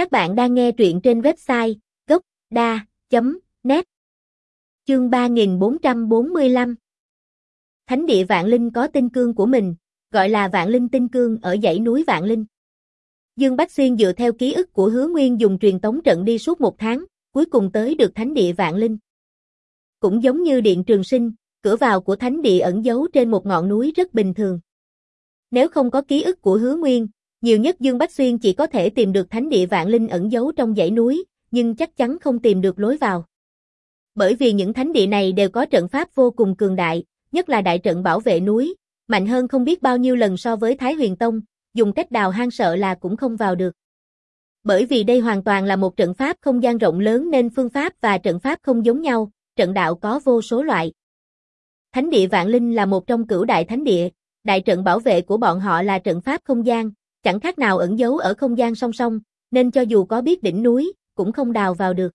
Các bạn đang nghe truyện trên website gocda.net Chương 3445 Thánh địa Vạn Linh có tinh cương của mình, gọi là Vạn Linh tinh cương ở dãy núi Vạn Linh. Dương Bách Xuyên dựa theo ký ức của Hứa Nguyên dùng truyền tống trận đi suốt một tháng, cuối cùng tới được Thánh địa Vạn Linh. Cũng giống như Điện Trường Sinh, cửa vào của Thánh địa ẩn giấu trên một ngọn núi rất bình thường. Nếu không có ký ức của Hứa Nguyên, nhiều nhất Dương Bách Xuyên chỉ có thể tìm được thánh địa vạn linh ẩn giấu trong dãy núi, nhưng chắc chắn không tìm được lối vào. Bởi vì những thánh địa này đều có trận pháp vô cùng cường đại, nhất là đại trận bảo vệ núi, mạnh hơn không biết bao nhiêu lần so với Thái Huyền Tông, dùng cách đào hang sợ là cũng không vào được. Bởi vì đây hoàn toàn là một trận pháp không gian rộng lớn nên phương pháp và trận pháp không giống nhau, trận đạo có vô số loại. Thánh địa Vạn Linh là một trong cửu đại thánh địa, đại trận bảo vệ của bọn họ là trận pháp không gian, chẳng khác nào ẩn giấu ở không gian song song, nên cho dù có biết đỉnh núi, cũng không đào vào được.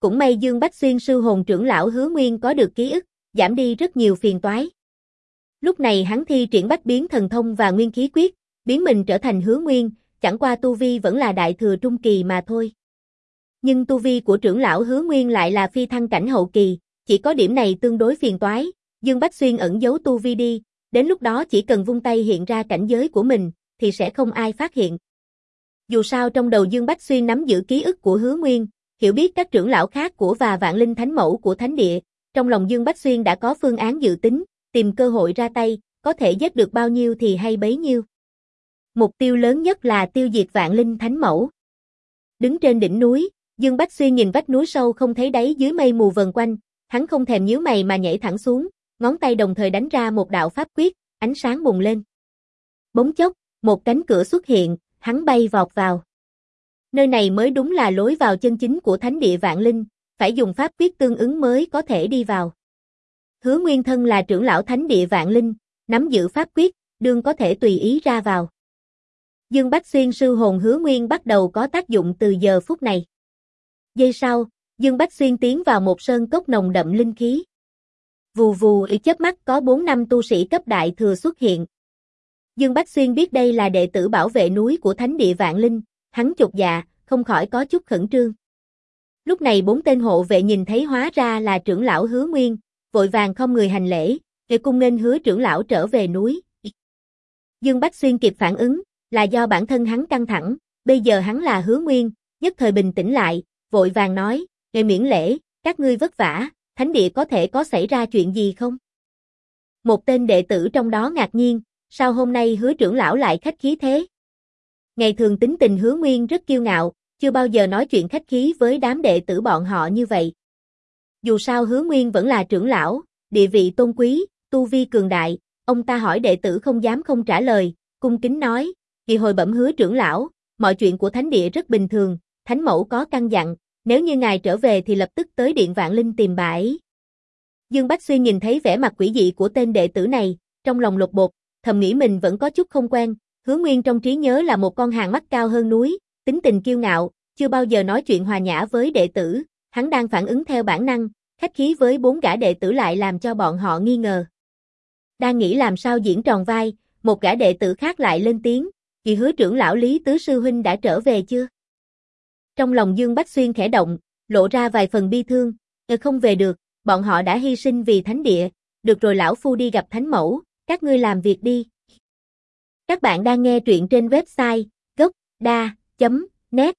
Cũng may Dương Bách Xuyên sư hồn trưởng lão hứa nguyên có được ký ức, giảm đi rất nhiều phiền toái. Lúc này hắn thi triển bách biến thần thông và nguyên khí quyết, biến mình trở thành hứa nguyên, chẳng qua tu vi vẫn là đại thừa trung kỳ mà thôi. Nhưng tu vi của trưởng lão hứa nguyên lại là phi thăng cảnh hậu kỳ, chỉ có điểm này tương đối phiền toái, Dương Bách Xuyên ẩn giấu tu vi đi, đến lúc đó chỉ cần vung tay hiện ra cảnh giới của mình, thì sẽ không ai phát hiện. Dù sao trong đầu Dương Bách Xuyên nắm giữ ký ức của Hứa Nguyên, hiểu biết các trưởng lão khác của và vạn linh thánh mẫu của thánh địa, trong lòng Dương Bách Xuyên đã có phương án dự tính, tìm cơ hội ra tay, có thể giết được bao nhiêu thì hay bấy nhiêu. Mục tiêu lớn nhất là tiêu diệt vạn linh thánh mẫu. Đứng trên đỉnh núi, Dương Bách Xuyên nhìn vách núi sâu không thấy đáy dưới mây mù vần quanh, hắn không thèm nhíu mày mà nhảy thẳng xuống, ngón tay đồng thời đánh ra một đạo pháp quyết, ánh sáng bùng lên. Bóng chốc, một cánh cửa xuất hiện, hắn bay vọt vào. Nơi này mới đúng là lối vào chân chính của thánh địa vạn linh, phải dùng pháp quyết tương ứng mới có thể đi vào. Hứa Nguyên Thân là trưởng lão thánh địa vạn linh, nắm giữ pháp quyết, đương có thể tùy ý ra vào. Dương Bách Xuyên sư hồn hứa nguyên bắt đầu có tác dụng từ giờ phút này. Giây sau, Dương Bách Xuyên tiến vào một sơn cốc nồng đậm linh khí. Vù vù ở chớp mắt có 4 năm tu sĩ cấp đại thừa xuất hiện, Dương Bách Xuyên biết đây là đệ tử bảo vệ núi của Thánh địa Vạn Linh, hắn chột dạ, không khỏi có chút khẩn trương. Lúc này bốn tên hộ vệ nhìn thấy hóa ra là trưởng lão hứa nguyên, vội vàng không người hành lễ, để cung nên hứa trưởng lão trở về núi. Dương Bách Xuyên kịp phản ứng, là do bản thân hắn căng thẳng, bây giờ hắn là hứa nguyên, nhất thời bình tĩnh lại, vội vàng nói, ngày miễn lễ, các ngươi vất vả, thánh địa có thể có xảy ra chuyện gì không? Một tên đệ tử trong đó ngạc nhiên, sao hôm nay hứa trưởng lão lại khách khí thế? Ngày thường tính tình hứa nguyên rất kiêu ngạo, chưa bao giờ nói chuyện khách khí với đám đệ tử bọn họ như vậy. Dù sao hứa nguyên vẫn là trưởng lão, địa vị tôn quý, tu vi cường đại, ông ta hỏi đệ tử không dám không trả lời, cung kính nói, vì hồi bẩm hứa trưởng lão, mọi chuyện của thánh địa rất bình thường, thánh mẫu có căn dặn, nếu như ngài trở về thì lập tức tới điện vạn linh tìm bãi. Dương Bách Xuyên nhìn thấy vẻ mặt quỷ dị của tên đệ tử này, trong lòng lục bột, thầm nghĩ mình vẫn có chút không quen, hứa nguyên trong trí nhớ là một con hàng mắt cao hơn núi, tính tình kiêu ngạo, chưa bao giờ nói chuyện hòa nhã với đệ tử, hắn đang phản ứng theo bản năng, khách khí với bốn gã đệ tử lại làm cho bọn họ nghi ngờ. Đang nghĩ làm sao diễn tròn vai, một gã đệ tử khác lại lên tiếng, kỳ hứa trưởng lão Lý Tứ Sư Huynh đã trở về chưa? Trong lòng Dương Bách Xuyên khẽ động, lộ ra vài phần bi thương, ờ, không về được, bọn họ đã hy sinh vì thánh địa, được rồi lão phu đi gặp thánh mẫu, các ngươi làm việc đi. Các bạn đang nghe truyện trên website gocda.net